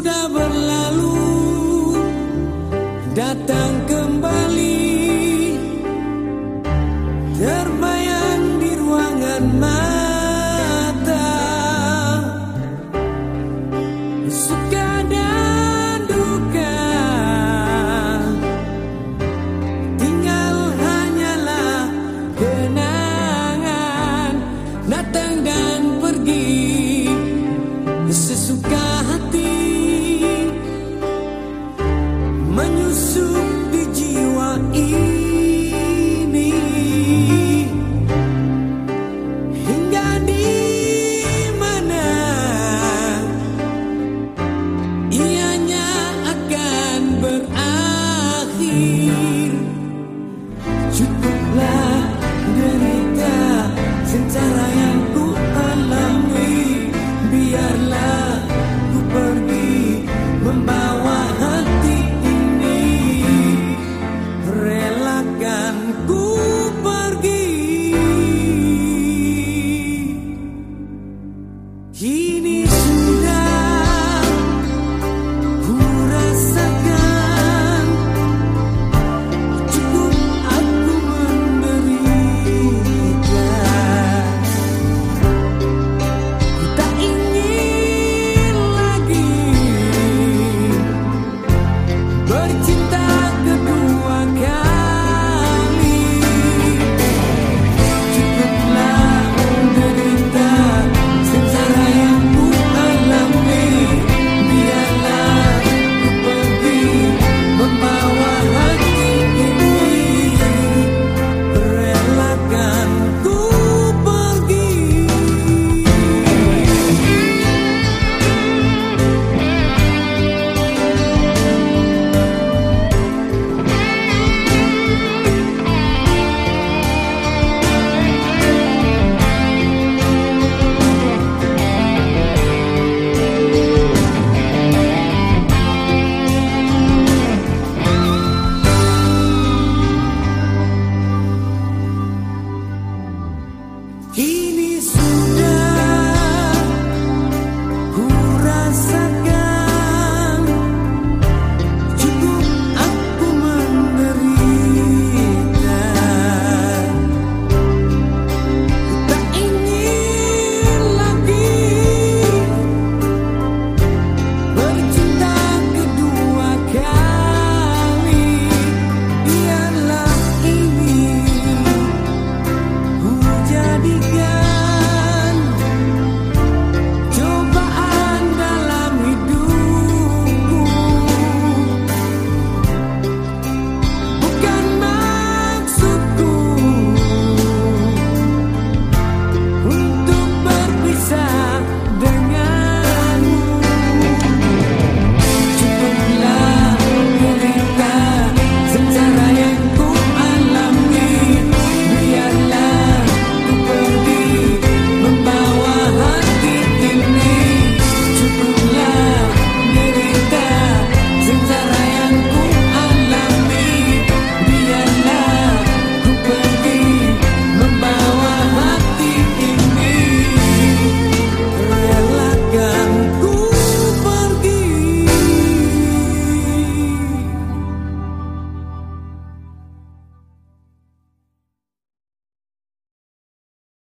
sudah berlalu datang kembali terbayang di ruangan mata. Suka 吉尼